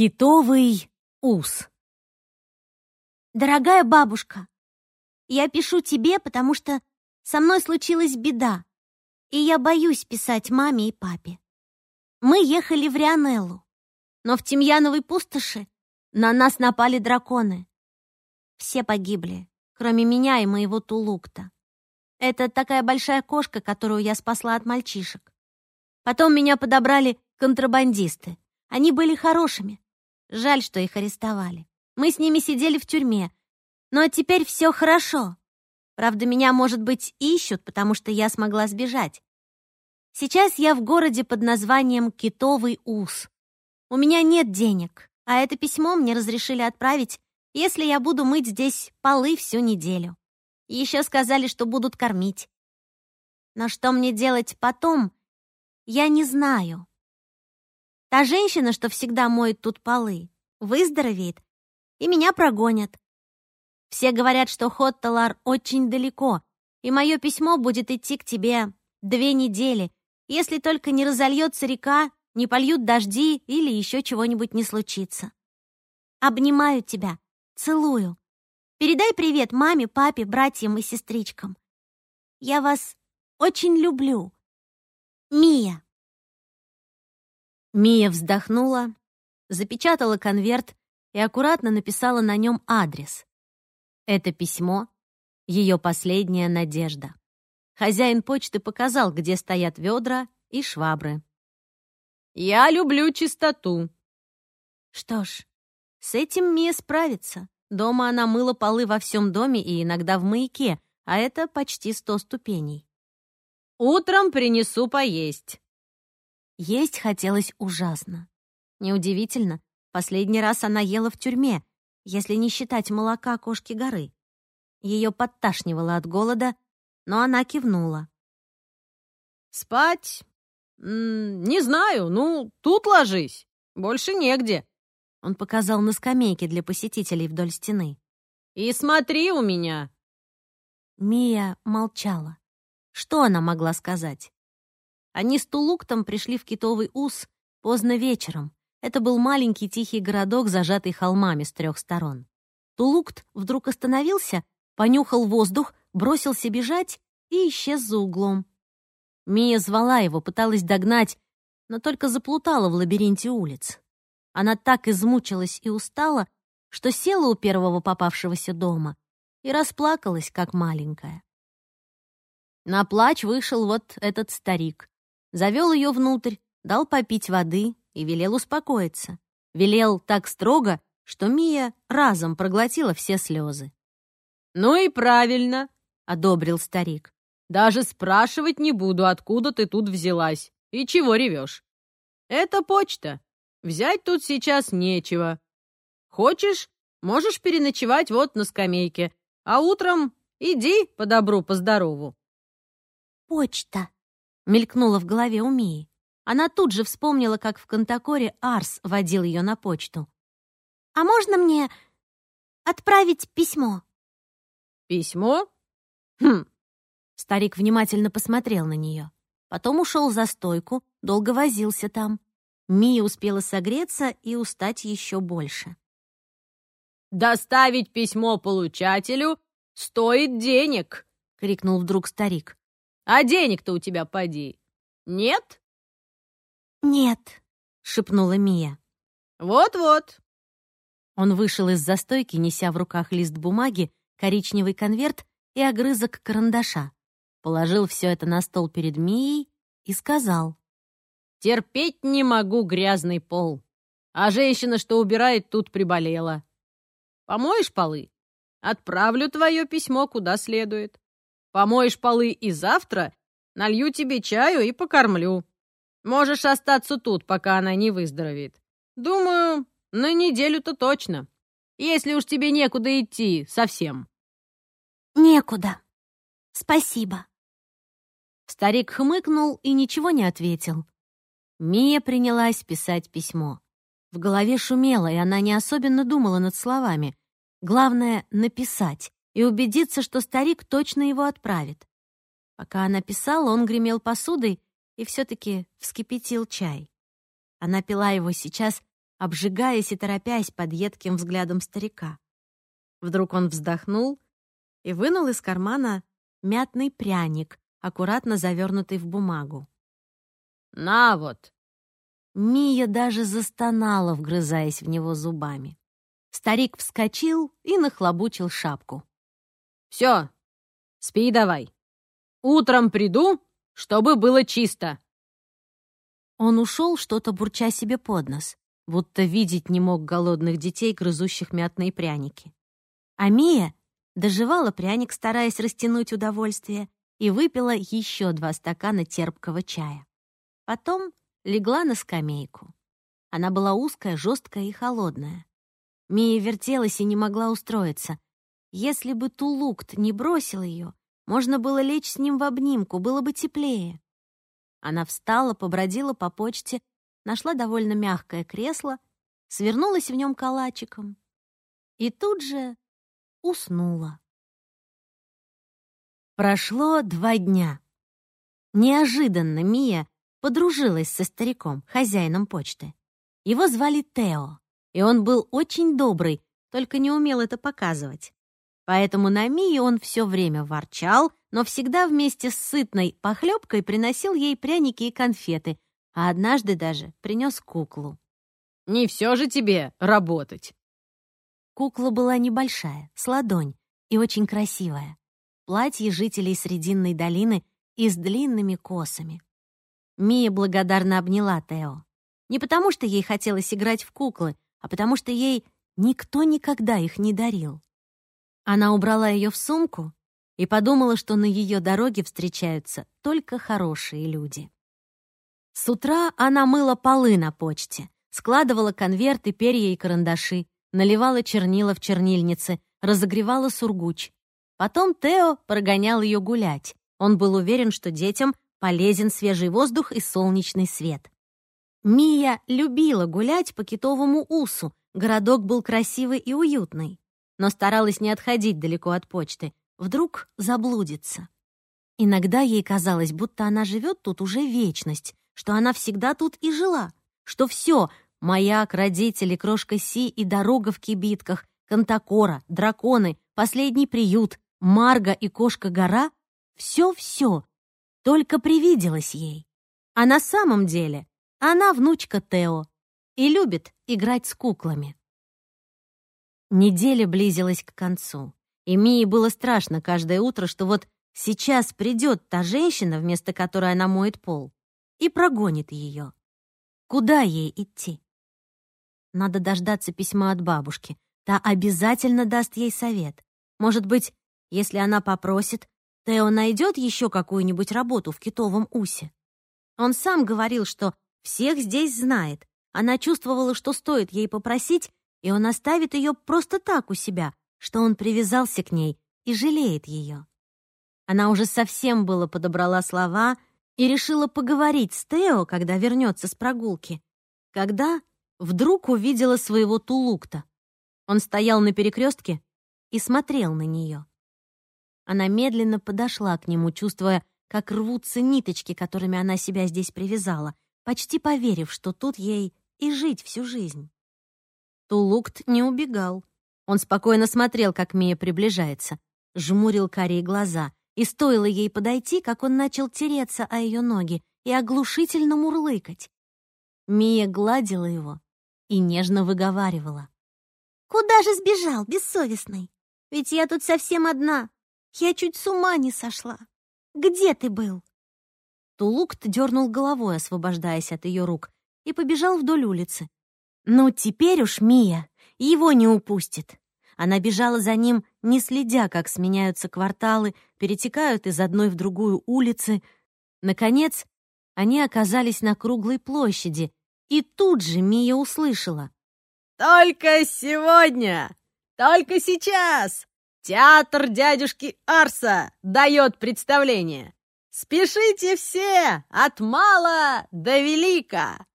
Китовый ус. Дорогая бабушка, я пишу тебе, потому что со мной случилась беда, и я боюсь писать маме и папе. Мы ехали в Рионеллу, но в Тимьяновой пустоши на нас напали драконы. Все погибли, кроме меня и моего Тулукта. Это такая большая кошка, которую я спасла от мальчишек. Потом меня подобрали контрабандисты. Они были хорошими. Жаль, что их арестовали. Мы с ними сидели в тюрьме. Но теперь все хорошо. Правда, меня, может быть, ищут, потому что я смогла сбежать. Сейчас я в городе под названием Китовый Ус. У меня нет денег, а это письмо мне разрешили отправить, если я буду мыть здесь полы всю неделю. Еще сказали, что будут кормить. Но что мне делать потом, я не знаю. Та женщина, что всегда моет тут полы, выздоровеет, и меня прогонят. Все говорят, что Хотталар очень далеко, и мое письмо будет идти к тебе две недели, если только не разольется река, не польют дожди или еще чего-нибудь не случится. Обнимаю тебя, целую. Передай привет маме, папе, братьям и сестричкам. Я вас очень люблю. Мия. Мия вздохнула, запечатала конверт и аккуратно написала на нем адрес. Это письмо — ее последняя надежда. Хозяин почты показал, где стоят ведра и швабры. «Я люблю чистоту». Что ж, с этим Мия справится. Дома она мыла полы во всем доме и иногда в маяке, а это почти сто ступеней. «Утром принесу поесть». Есть хотелось ужасно. Неудивительно, последний раз она ела в тюрьме, если не считать молока кошки горы. Ее подташнивало от голода, но она кивнула. «Спать? не знаю, ну, тут ложись. Больше негде». Он показал на скамейке для посетителей вдоль стены. «И смотри у меня!» Мия молчала. Что она могла сказать? Они с Тулуктом пришли в Китовый ус поздно вечером. Это был маленький тихий городок, зажатый холмами с трех сторон. Тулукт вдруг остановился, понюхал воздух, бросился бежать и исчез за углом. Мия звала его, пыталась догнать, но только заплутала в лабиринте улиц. Она так измучилась и устала, что села у первого попавшегося дома и расплакалась, как маленькая. На плач вышел вот этот старик. Завел ее внутрь, дал попить воды и велел успокоиться. Велел так строго, что Мия разом проглотила все слезы. «Ну и правильно», — одобрил старик. «Даже спрашивать не буду, откуда ты тут взялась и чего ревешь. Это почта. Взять тут сейчас нечего. Хочешь, можешь переночевать вот на скамейке, а утром иди по добру, по здорову. «Почта», мелькнуло в голове у Мии. Она тут же вспомнила, как в Кантакоре Арс водил ее на почту. «А можно мне отправить письмо?» «Письмо? Хм». Старик внимательно посмотрел на нее. Потом ушел за стойку, долго возился там. Мия успела согреться и устать еще больше. «Доставить письмо получателю стоит денег!» — крикнул вдруг старик. А денег-то у тебя поди. Нет? Нет, шепнула Мия. Вот-вот. Он вышел из застойки, неся в руках лист бумаги, коричневый конверт и огрызок карандаша. Положил все это на стол перед Мией и сказал. «Терпеть не могу грязный пол. А женщина, что убирает, тут приболела. Помоешь полы? Отправлю твое письмо куда следует. Помоешь полы и завтра налью тебе чаю и покормлю. Можешь остаться тут, пока она не выздоровеет. Думаю, на неделю-то точно. Если уж тебе некуда идти совсем. Некуда. Спасибо. Старик хмыкнул и ничего не ответил. Мия принялась писать письмо. В голове шумело, и она не особенно думала над словами. Главное — написать и убедиться, что старик точно его отправит. Пока она писала, он гремел посудой и все-таки вскипятил чай. Она пила его сейчас, обжигаясь и торопясь под едким взглядом старика. Вдруг он вздохнул и вынул из кармана мятный пряник, аккуратно завернутый в бумагу. «На вот!» Мия даже застонала, вгрызаясь в него зубами. Старик вскочил и нахлобучил шапку. «Все, спи давай. Утром приду, чтобы было чисто». Он ушел, что-то бурча себе под нос, будто видеть не мог голодных детей, грызущих мятные пряники. А Мия доживала пряник, стараясь растянуть удовольствие, и выпила еще два стакана терпкого чая. Потом легла на скамейку. Она была узкая, жесткая и холодная. Мия вертелась и не могла устроиться. Если бы Тулукт не бросил ее, можно было лечь с ним в обнимку, было бы теплее. Она встала, побродила по почте, нашла довольно мягкое кресло, свернулась в нем калачиком и тут же уснула. Прошло два дня. Неожиданно Мия подружилась со стариком, хозяином почты. Его звали Тео, и он был очень добрый, только не умел это показывать. Поэтому на Мию он все время ворчал, но всегда вместе с сытной похлебкой приносил ей пряники и конфеты, а однажды даже принес куклу. «Не все же тебе работать!» Кукла была небольшая, с ладонь, и очень красивая. Платье жителей Срединной долины и с длинными косами. Мия благодарно обняла Тео. Не потому, что ей хотелось играть в куклы, а потому что ей никто никогда их не дарил. Она убрала ее в сумку и подумала, что на ее дороге встречаются только хорошие люди. С утра она мыла полы на почте, складывала конверты, перья и карандаши, наливала чернила в чернильницы, разогревала сургуч. Потом Тео прогонял ее гулять. Он был уверен, что детям полезен свежий воздух и солнечный свет. Мия любила гулять по китовому усу, городок был красивый и уютный, но старалась не отходить далеко от почты, вдруг заблудится. Иногда ей казалось, будто она живет тут уже вечность, что она всегда тут и жила, что все — маяк, родители, крошка Си и дорога в кибитках, Кантакора, драконы, последний приют, Марга и кошка-гора — все-все только привиделось ей. А на самом деле она внучка Тео и любит играть с куклами. Неделя близилась к концу, и Мии было страшно каждое утро, что вот сейчас придет та женщина, вместо которой она моет пол, и прогонит ее. Куда ей идти? Надо дождаться письма от бабушки. Та обязательно даст ей совет. Может быть, если она попросит, Тео найдет еще какую-нибудь работу в китовом усе. Он сам говорил, что всех здесь знает. Она чувствовала, что стоит ей попросить, и он оставит ее просто так у себя, что он привязался к ней и жалеет ее. Она уже совсем было подобрала слова и решила поговорить с Тео, когда вернется с прогулки, когда вдруг увидела своего Тулукта. Он стоял на перекрестке и смотрел на нее. Она медленно подошла к нему, чувствуя, как рвутся ниточки, которыми она себя здесь привязала, почти поверив, что тут ей и жить всю жизнь. Тулукт не убегал. Он спокойно смотрел, как Мия приближается, жмурил карие глаза, и стоило ей подойти, как он начал тереться о ее ноги и оглушительно мурлыкать. Мия гладила его и нежно выговаривала. «Куда же сбежал, бессовестный? Ведь я тут совсем одна. Я чуть с ума не сошла. Где ты был?» Тулукт дернул головой, освобождаясь от ее рук, и побежал вдоль улицы. «Ну, теперь уж Мия его не упустит». Она бежала за ним, не следя, как сменяются кварталы, перетекают из одной в другую улицы. Наконец, они оказались на круглой площади, и тут же Мия услышала. «Только сегодня! Только сейчас! Театр дядюшки Арса дает представление. Спешите все, от мала до велика!»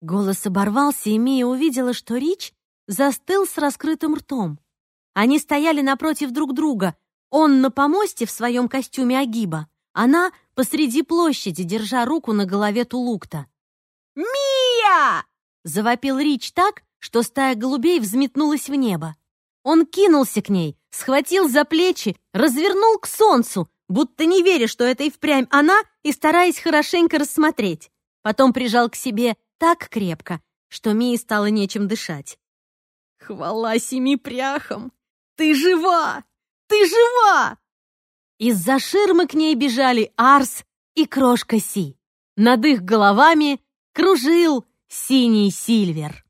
Голос оборвался, и Мия увидела, что Рич застыл с раскрытым ртом. Они стояли напротив друг друга. Он на помосте в своем костюме агиба, она посреди площади, держа руку на голове Тулукта. «Мия!» — Завопил Рич так, что стая голубей взметнулась в небо. Он кинулся к ней, схватил за плечи, развернул к солнцу, будто не веря, что это и впрямь она, и стараясь хорошенько рассмотреть. Потом прижал к себе так крепко, что Мии стало нечем дышать. «Хвала семи пряхам! Ты жива! Ты жива!» Из-за ширмы к ней бежали Арс и Крошка Си. Над их головами кружил синий Сильвер.